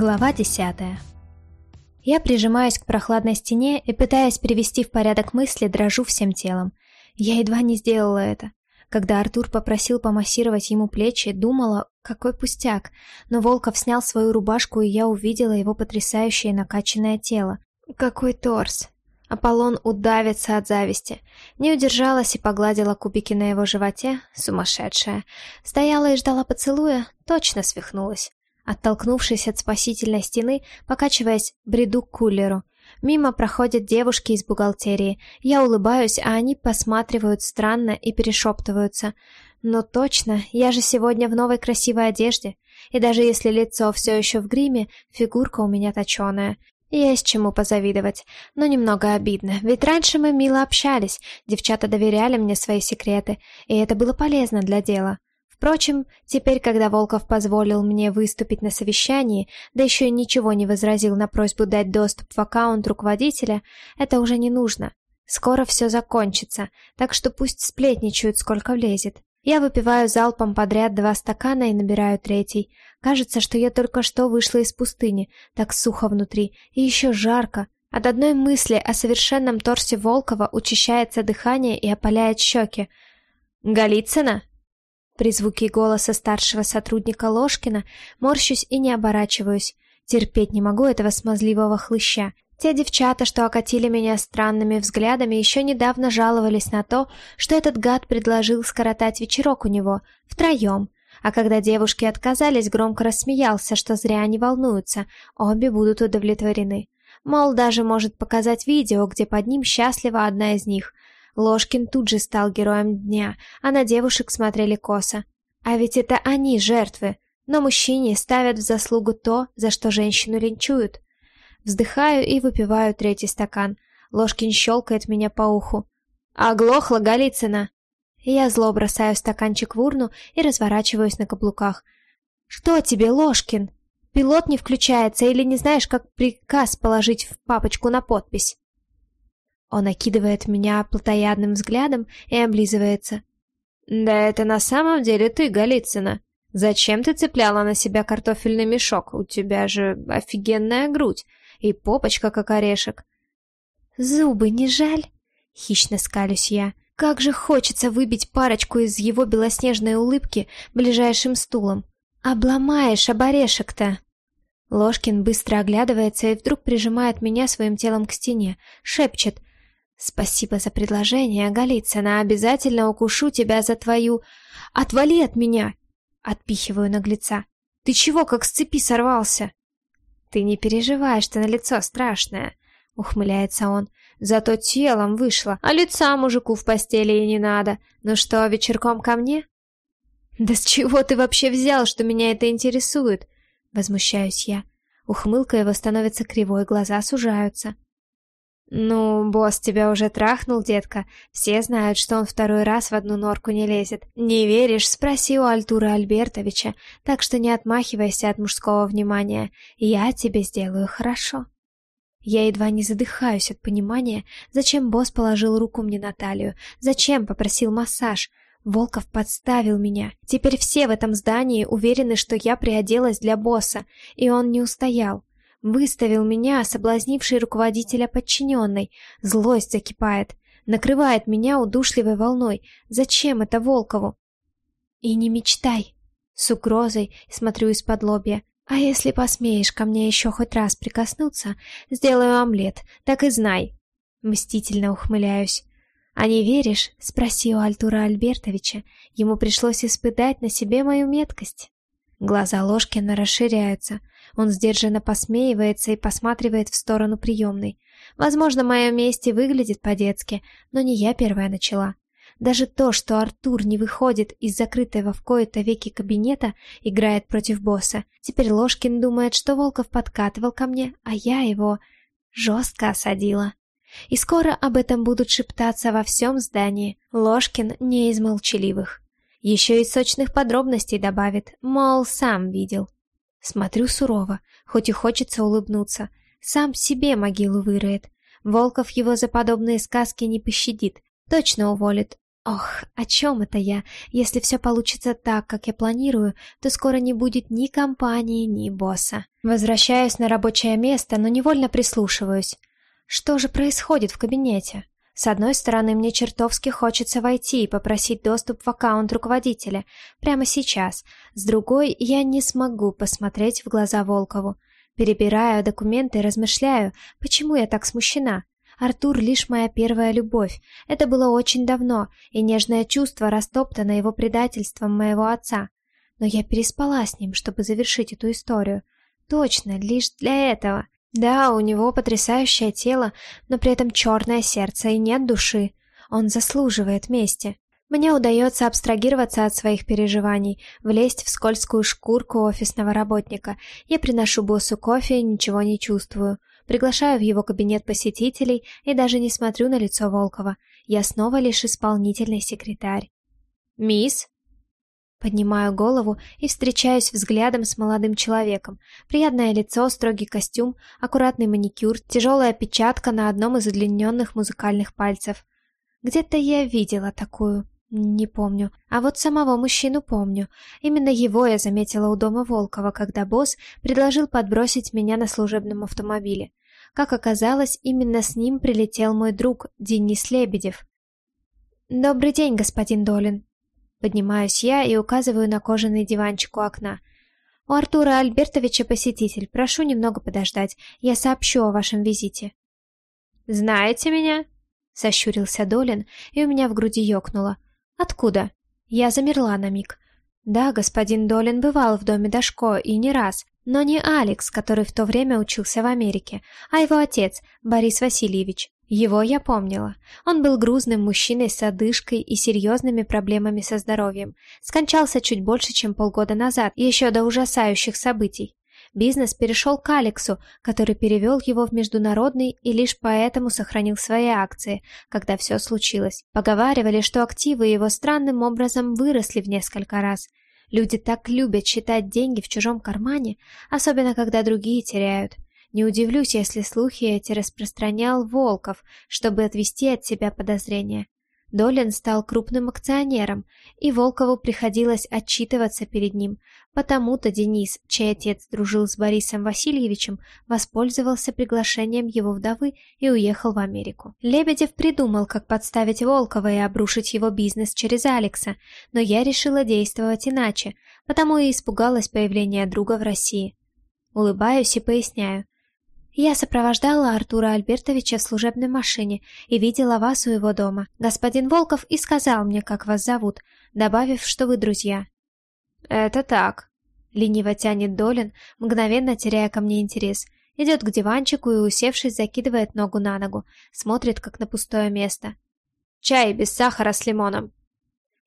Глава десятая. Я прижимаюсь к прохладной стене и, пытаясь привести в порядок мысли, дрожу всем телом. Я едва не сделала это. Когда Артур попросил помассировать ему плечи, думала, какой пустяк, но Волков снял свою рубашку, и я увидела его потрясающее накачанное тело. Какой торс! Аполлон удавится от зависти. Не удержалась и погладила кубики на его животе, сумасшедшая. Стояла и ждала поцелуя, точно свихнулась. Оттолкнувшись от спасительной стены, покачиваясь, бреду к кулеру. Мимо проходят девушки из бухгалтерии. Я улыбаюсь, а они посматривают странно и перешептываются. Но точно, я же сегодня в новой красивой одежде. И даже если лицо все еще в гриме, фигурка у меня точеная. Есть чему позавидовать, но немного обидно, ведь раньше мы мило общались, девчата доверяли мне свои секреты, и это было полезно для дела. Впрочем, теперь, когда Волков позволил мне выступить на совещании, да еще и ничего не возразил на просьбу дать доступ в аккаунт руководителя, это уже не нужно. Скоро все закончится, так что пусть сплетничают, сколько влезет. Я выпиваю залпом подряд два стакана и набираю третий. Кажется, что я только что вышла из пустыни, так сухо внутри, и еще жарко. От одной мысли о совершенном торсе Волкова учащается дыхание и опаляет щеки. «Голицына?» При звуке голоса старшего сотрудника Ложкина морщусь и не оборачиваюсь. Терпеть не могу этого смазливого хлыща. Те девчата, что окатили меня странными взглядами, еще недавно жаловались на то, что этот гад предложил скоротать вечерок у него, втроем. А когда девушки отказались, громко рассмеялся, что зря они волнуются, обе будут удовлетворены. Мол, даже может показать видео, где под ним счастлива одна из них, Ложкин тут же стал героем дня, а на девушек смотрели косо. А ведь это они жертвы, но мужчине ставят в заслугу то, за что женщину линчуют. Вздыхаю и выпиваю третий стакан. Ложкин щелкает меня по уху. «Оглохла Голицына!» Я зло бросаю стаканчик в урну и разворачиваюсь на каблуках. «Что тебе, Ложкин? Пилот не включается или не знаешь, как приказ положить в папочку на подпись?» Он окидывает меня плотоядным взглядом и облизывается. «Да это на самом деле ты, Голицына. Зачем ты цепляла на себя картофельный мешок? У тебя же офигенная грудь и попочка, как орешек». «Зубы не жаль?» — хищно скалюсь я. «Как же хочется выбить парочку из его белоснежной улыбки ближайшим стулом. Обломаешь об орешек-то!» Ложкин быстро оглядывается и вдруг прижимает меня своим телом к стене, шепчет «Спасибо за предложение, Голицына, обязательно укушу тебя за твою... Отвали от меня!» Отпихиваю наглеца. «Ты чего, как с цепи сорвался?» «Ты не переживай, что на лицо страшное», — ухмыляется он. «Зато телом вышло, а лица мужику в постели и не надо. Ну что, вечерком ко мне?» «Да с чего ты вообще взял, что меня это интересует?» Возмущаюсь я. Ухмылка его становится кривой, глаза сужаются. «Ну, босс тебя уже трахнул, детка. Все знают, что он второй раз в одну норку не лезет. Не веришь? Спроси у Альтура Альбертовича. Так что не отмахивайся от мужского внимания. Я тебе сделаю хорошо». Я едва не задыхаюсь от понимания, зачем босс положил руку мне на талию, зачем попросил массаж. Волков подставил меня. Теперь все в этом здании уверены, что я приоделась для босса, и он не устоял. Выставил меня, соблазнивший руководителя подчиненной. Злость закипает. Накрывает меня удушливой волной. Зачем это Волкову? И не мечтай. С угрозой смотрю из-под лобья. А если посмеешь ко мне еще хоть раз прикоснуться, сделаю омлет, так и знай. Мстительно ухмыляюсь. «А не веришь?» — спроси у Альтура Альбертовича. Ему пришлось испытать на себе мою меткость. Глаза Ложкина расширяются. Он сдержанно посмеивается и посматривает в сторону приемной. Возможно, мое месть и выглядит по-детски, но не я первая начала. Даже то, что Артур не выходит из закрытого в кои-то веки кабинета, играет против босса. Теперь Ложкин думает, что Волков подкатывал ко мне, а я его жестко осадила. И скоро об этом будут шептаться во всем здании. Ложкин не из молчаливых. Еще и сочных подробностей добавит, мол, сам видел. Смотрю сурово, хоть и хочется улыбнуться. Сам себе могилу выроет. Волков его за подобные сказки не пощадит, точно уволит. Ох, о чем это я? Если все получится так, как я планирую, то скоро не будет ни компании, ни босса. Возвращаюсь на рабочее место, но невольно прислушиваюсь. Что же происходит в кабинете? С одной стороны, мне чертовски хочется войти и попросить доступ в аккаунт руководителя прямо сейчас. С другой, я не смогу посмотреть в глаза Волкову. Перебираю документы размышляю, почему я так смущена. Артур лишь моя первая любовь. Это было очень давно, и нежное чувство растоптано его предательством моего отца. Но я переспала с ним, чтобы завершить эту историю. Точно, лишь для этого. Да, у него потрясающее тело, но при этом черное сердце и нет души. Он заслуживает мести. Мне удается абстрагироваться от своих переживаний, влезть в скользкую шкурку офисного работника. Я приношу боссу кофе и ничего не чувствую. Приглашаю в его кабинет посетителей и даже не смотрю на лицо Волкова. Я снова лишь исполнительный секретарь. «Мисс?» Поднимаю голову и встречаюсь взглядом с молодым человеком. Приятное лицо, строгий костюм, аккуратный маникюр, тяжелая печатка на одном из удлиненных музыкальных пальцев. Где-то я видела такую. Не помню. А вот самого мужчину помню. Именно его я заметила у дома Волкова, когда босс предложил подбросить меня на служебном автомобиле. Как оказалось, именно с ним прилетел мой друг Денис Лебедев. «Добрый день, господин Долин». Поднимаюсь я и указываю на кожаный диванчик у окна. «У Артура Альбертовича посетитель. Прошу немного подождать. Я сообщу о вашем визите». «Знаете меня?» — сощурился Долин, и у меня в груди ёкнуло. «Откуда?» Я замерла на миг. Да, господин Долин бывал в доме Дашко и не раз, но не Алекс, который в то время учился в Америке, а его отец, Борис Васильевич. Его я помнила. Он был грузным мужчиной с одышкой и серьезными проблемами со здоровьем. Скончался чуть больше, чем полгода назад, еще до ужасающих событий. Бизнес перешел к Алексу, который перевел его в международный и лишь поэтому сохранил свои акции, когда все случилось. Поговаривали, что активы его странным образом выросли в несколько раз – Люди так любят считать деньги в чужом кармане, особенно когда другие теряют. Не удивлюсь, если слухи эти распространял Волков, чтобы отвести от себя подозрения. Долин стал крупным акционером, и Волкову приходилось отчитываться перед ним. Потому-то Денис, чей отец дружил с Борисом Васильевичем, воспользовался приглашением его вдовы и уехал в Америку. Лебедев придумал, как подставить Волкова и обрушить его бизнес через Алекса, но я решила действовать иначе, потому и испугалась появления друга в России. Улыбаюсь и поясняю. Я сопровождала Артура Альбертовича в служебной машине и видела вас у его дома. Господин Волков и сказал мне, как вас зовут, добавив, что вы друзья. Это так. Лениво тянет Долин, мгновенно теряя ко мне интерес. Идет к диванчику и, усевшись, закидывает ногу на ногу, смотрит, как на пустое место. Чай без сахара с лимоном.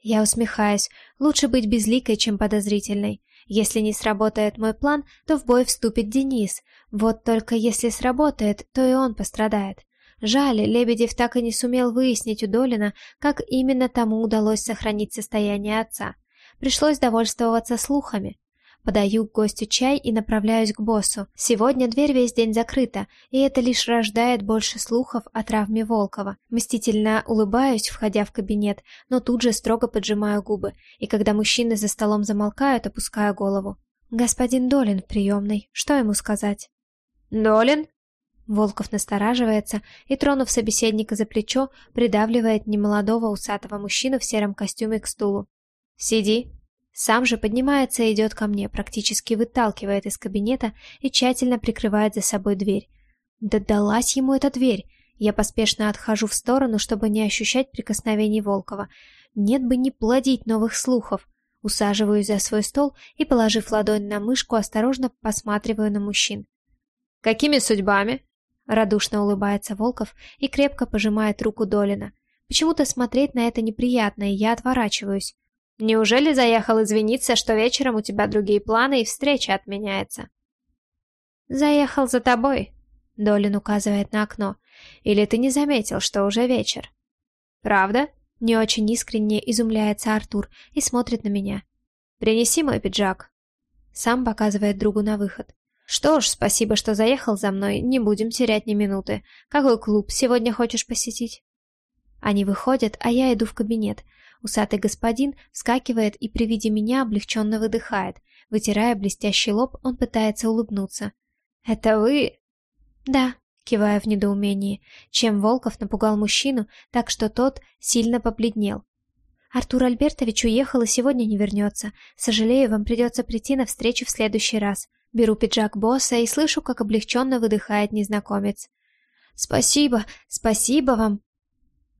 Я усмехаюсь. Лучше быть безликой, чем подозрительной. Если не сработает мой план, то в бой вступит Денис. Вот только если сработает, то и он пострадает. Жаль, Лебедев так и не сумел выяснить у Долина, как именно тому удалось сохранить состояние отца. Пришлось довольствоваться слухами. Подаю гостю чай и направляюсь к боссу. Сегодня дверь весь день закрыта, и это лишь рождает больше слухов о травме Волкова. Мстительно улыбаюсь, входя в кабинет, но тут же строго поджимаю губы, и когда мужчины за столом замолкают, опускаю голову. «Господин Долин в приемной. Что ему сказать?» «Долин?» Волков настораживается и, тронув собеседника за плечо, придавливает немолодого усатого мужчину в сером костюме к стулу. «Сиди», сам же поднимается и идет ко мне, практически выталкивает из кабинета и тщательно прикрывает за собой дверь. Да далась ему эта дверь! Я поспешно отхожу в сторону, чтобы не ощущать прикосновений Волкова. Нет бы не плодить новых слухов. Усаживаюсь за свой стол и, положив ладонь на мышку, осторожно посматриваю на мужчин. «Какими судьбами?» Радушно улыбается Волков и крепко пожимает руку Долина. Почему-то смотреть на это неприятно, и я отворачиваюсь. Неужели заехал извиниться, что вечером у тебя другие планы и встреча отменяется? Заехал за тобой, Долин указывает на окно. Или ты не заметил, что уже вечер? Правда? Не очень искренне изумляется Артур и смотрит на меня. Принеси мой пиджак. Сам показывает другу на выход. Что ж, спасибо, что заехал за мной, не будем терять ни минуты. Какой клуб сегодня хочешь посетить? Они выходят, а я иду в кабинет. Усатый господин вскакивает и при виде меня облегченно выдыхает. Вытирая блестящий лоб, он пытается улыбнуться. «Это вы?» «Да», кивая в недоумении, чем Волков напугал мужчину, так что тот сильно побледнел. «Артур Альбертович уехал и сегодня не вернется. Сожалею, вам придется прийти на встречу в следующий раз. Беру пиджак босса и слышу, как облегченно выдыхает незнакомец. «Спасибо, спасибо вам!»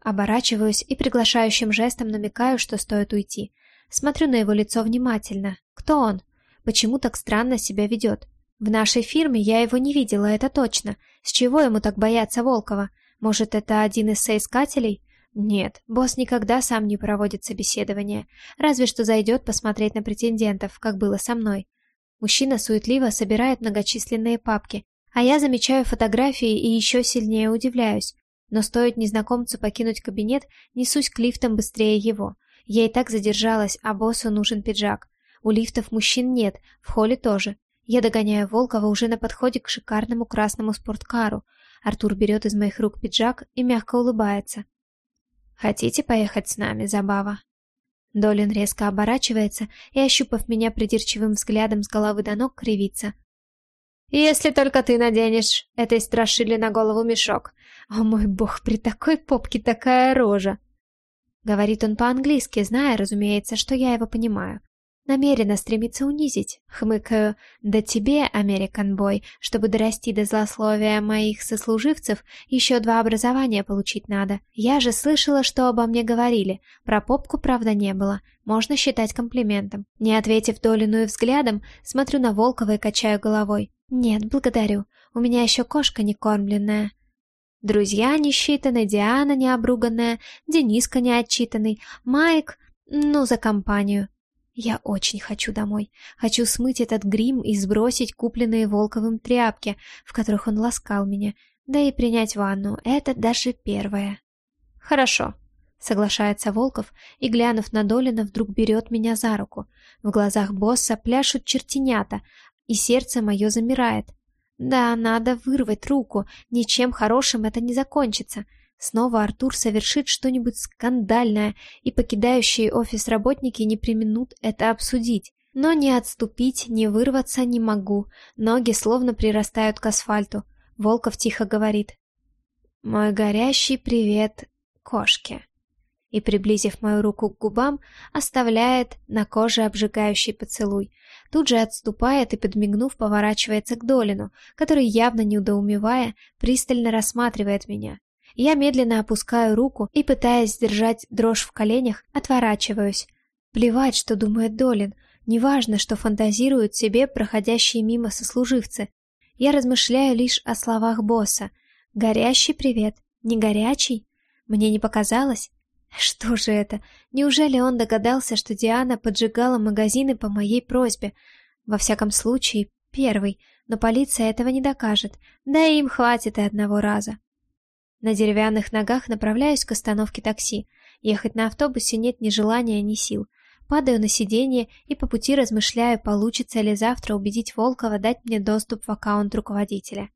Оборачиваюсь и приглашающим жестом намекаю, что стоит уйти. Смотрю на его лицо внимательно. Кто он? Почему так странно себя ведет? В нашей фирме я его не видела, это точно. С чего ему так бояться Волкова? Может, это один из соискателей? Нет, босс никогда сам не проводит собеседование. Разве что зайдет посмотреть на претендентов, как было со мной. Мужчина суетливо собирает многочисленные папки, а я замечаю фотографии и еще сильнее удивляюсь. Но стоит незнакомцу покинуть кабинет, несусь к лифтам быстрее его. Я и так задержалась, а боссу нужен пиджак. У лифтов мужчин нет, в холле тоже. Я догоняю Волкова уже на подходе к шикарному красному спорткару. Артур берет из моих рук пиджак и мягко улыбается. «Хотите поехать с нами, Забава?» Долин резко оборачивается и, ощупав меня придирчивым взглядом с головы до ног, кривится. «Если только ты наденешь этой страшили на голову мешок. О мой бог, при такой попке такая рожа!» Говорит он по-английски, зная, разумеется, что я его понимаю намеренно стремится унизить. Хмыкаю, да тебе, Американ Бой, чтобы дорасти до злословия моих сослуживцев, еще два образования получить надо. Я же слышала, что обо мне говорили. Про попку, правда, не было. Можно считать комплиментом. Не ответив Долину и взглядом, смотрю на Волкова и качаю головой. Нет, благодарю. У меня еще кошка не кормленная. Друзья не считаны, Диана не обруганная, Дениска не отчитанный, Майк, ну, за компанию. Я очень хочу домой. Хочу смыть этот грим и сбросить купленные Волковым тряпки, в которых он ласкал меня, да и принять ванну. Это даже первое. Хорошо, соглашается Волков и, глянув на Долина, вдруг берет меня за руку. В глазах босса пляшут чертенята, и сердце мое замирает. Да, надо вырвать руку, ничем хорошим это не закончится. Снова Артур совершит что-нибудь скандальное, и покидающие офис работники не применут это обсудить. Но ни отступить, ни вырваться не могу. Ноги словно прирастают к асфальту. Волков тихо говорит. «Мой горящий привет кошке». И, приблизив мою руку к губам, оставляет на коже обжигающий поцелуй. Тут же отступает и, подмигнув, поворачивается к Долину, который, явно неудоумевая, пристально рассматривает меня. Я медленно опускаю руку и, пытаясь сдержать дрожь в коленях, отворачиваюсь. Плевать, что думает Долин, неважно, что фантазируют себе проходящие мимо сослуживцы. Я размышляю лишь о словах босса. «Горящий привет, не горячий?» Мне не показалось? Что же это? Неужели он догадался, что Диана поджигала магазины по моей просьбе? Во всяком случае, первый, но полиция этого не докажет, да и им хватит и одного раза. На деревянных ногах направляюсь к остановке такси. Ехать на автобусе нет ни желания, ни сил. Падаю на сиденье и по пути размышляю, получится ли завтра убедить Волкова дать мне доступ в аккаунт руководителя.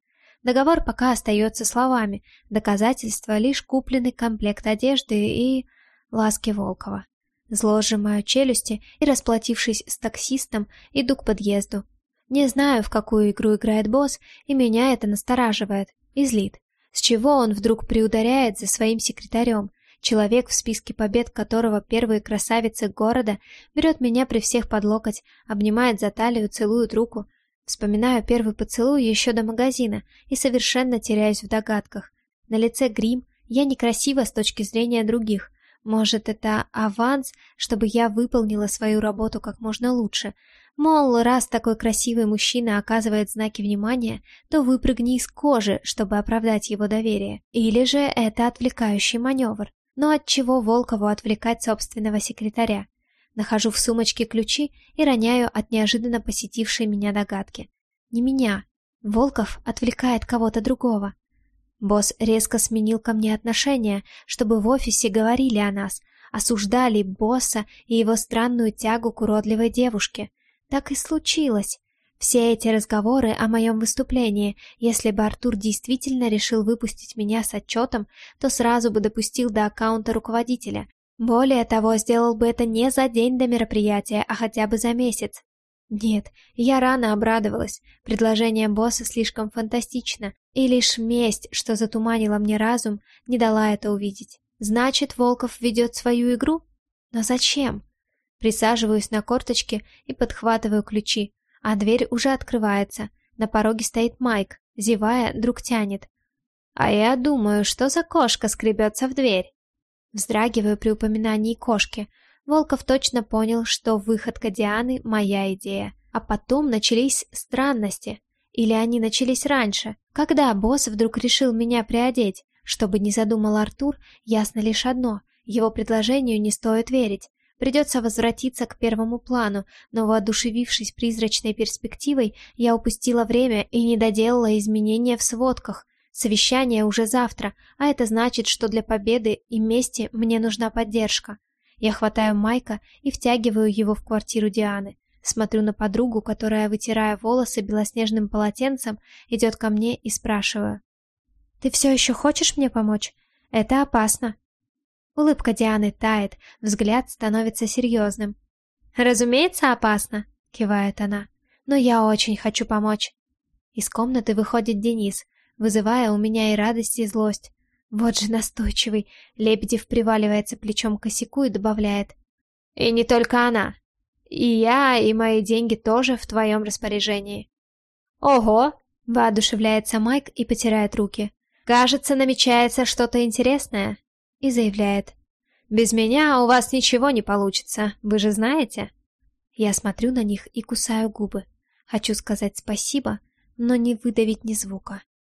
Договор пока остается словами, доказательство лишь купленный комплект одежды и... ласки Волкова. Зло челюсти и, расплатившись с таксистом, иду к подъезду. Не знаю, в какую игру играет босс, и меня это настораживает и злит. С чего он вдруг приударяет за своим секретарем? Человек, в списке побед которого первые красавицы города, берет меня при всех под локоть, обнимает за талию, целует руку. Вспоминаю первый поцелуй еще до магазина и совершенно теряюсь в догадках. На лице грим, я некрасива с точки зрения других. Может, это аванс, чтобы я выполнила свою работу как можно лучше. Мол, раз такой красивый мужчина оказывает знаки внимания, то выпрыгни из кожи, чтобы оправдать его доверие. Или же это отвлекающий маневр. Но от чего Волкову отвлекать собственного секретаря? Нахожу в сумочке ключи и роняю от неожиданно посетившей меня догадки. Не меня. Волков отвлекает кого-то другого. Босс резко сменил ко мне отношение, чтобы в офисе говорили о нас, осуждали босса и его странную тягу к уродливой девушке. Так и случилось. Все эти разговоры о моем выступлении, если бы Артур действительно решил выпустить меня с отчетом, то сразу бы допустил до аккаунта руководителя. Более того, сделал бы это не за день до мероприятия, а хотя бы за месяц. Нет, я рано обрадовалась. Предложение босса слишком фантастично, и лишь месть, что затуманила мне разум, не дала это увидеть. Значит, Волков ведет свою игру? Но зачем? Присаживаюсь на корточки и подхватываю ключи, а дверь уже открывается. На пороге стоит Майк, зевая, друг тянет. А я думаю, что за кошка скребется в дверь. Вздрагиваю при упоминании кошки. Волков точно понял, что выходка Дианы — моя идея. А потом начались странности. Или они начались раньше? Когда босс вдруг решил меня приодеть? Чтобы не задумал Артур, ясно лишь одно. Его предложению не стоит верить. Придется возвратиться к первому плану, но воодушевившись призрачной перспективой, я упустила время и не доделала изменения в сводках. Совещание уже завтра, а это значит, что для победы и мести мне нужна поддержка. Я хватаю Майка и втягиваю его в квартиру Дианы. Смотрю на подругу, которая, вытирая волосы белоснежным полотенцем, идет ко мне и спрашиваю. «Ты все еще хочешь мне помочь? Это опасно». Улыбка Дианы тает, взгляд становится серьезным. «Разумеется, опасно», — кивает она. «Но я очень хочу помочь». Из комнаты выходит Денис, вызывая у меня и радость, и злость. Вот же настойчивый. Лебедев приваливается плечом к косяку и добавляет. «И не только она. И я, и мои деньги тоже в твоем распоряжении». «Ого!» — воодушевляется Майк и потирает руки. «Кажется, намечается что-то интересное» и заявляет. «Без меня у вас ничего не получится, вы же знаете?» Я смотрю на них и кусаю губы. Хочу сказать спасибо, но не выдавить ни звука.